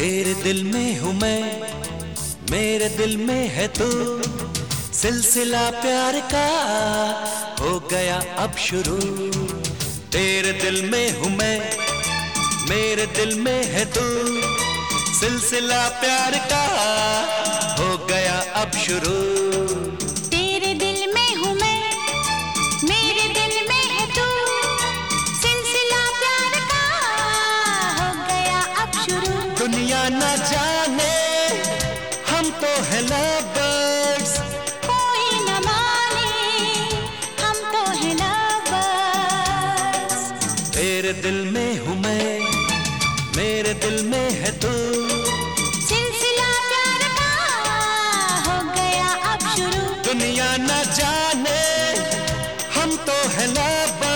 तेरे दिल में हूँ मैं, मेरे दिल में है तू। सिलसिला प्यार का हो गया अब शुरू। तेरे दिल में हूँ मैं, मेरे दिल में है तू। सिलसिला प्यार का हो गया अब शुरू। शुरू। न जाने हम तो है लवर्स कोई न माने हम तो है तेरे दिल में हूँ मैं मेरे दिल में है तू। सिलसिला प्यार का हो गया अब शुरू। दुनिया न जाने हम तो है लवर्स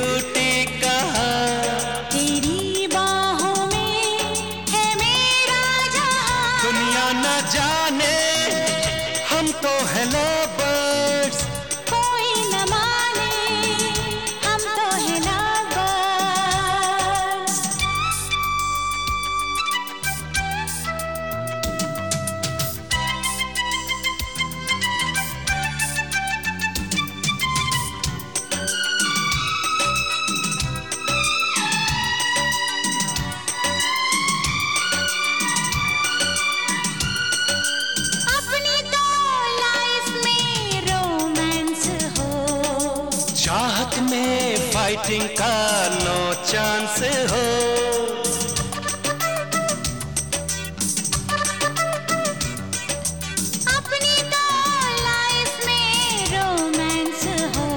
ये ब्यूटी फाइटिंग का नो चांस हो। अपनी तो लाइफ में रोमांस हो।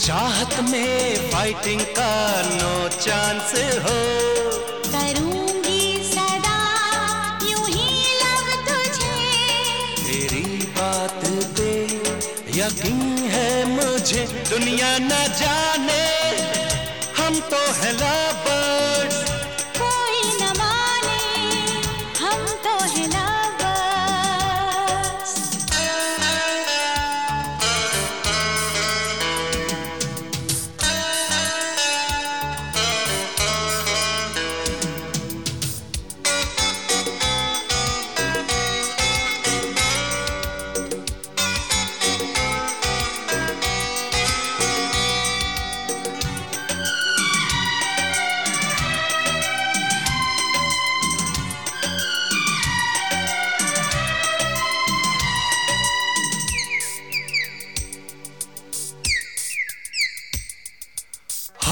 चाहत में फाइटिंग का नो चांस हो। यकीन है मुझे दुनिया न जाने हम तो है लवर्स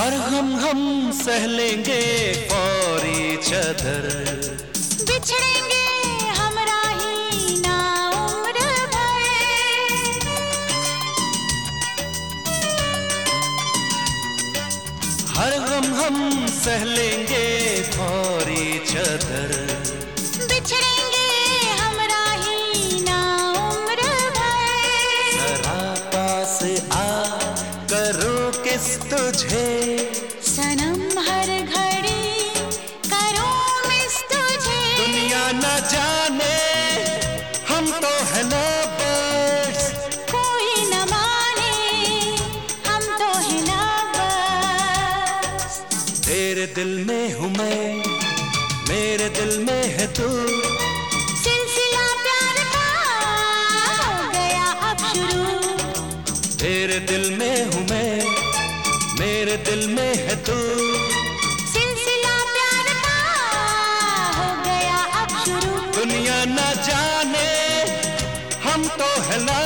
हर हम हम सह लेंगे पौरी चदर। बिछड़ेंगे हमरा ही ना उम्र भर। हर हम हम सह लेंगे फौरी ईच तेरे दिल में हूँ मैं मेरे दिल में है तू। सिलसिला प्यार का हो गया अब शुरू। तेरे दिल में हूँ मैं मेरे दिल में है तू। सिलसिला प्यार का हो गया अब शुरू। दुनिया न जाने हम तो है ना